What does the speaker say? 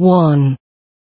one.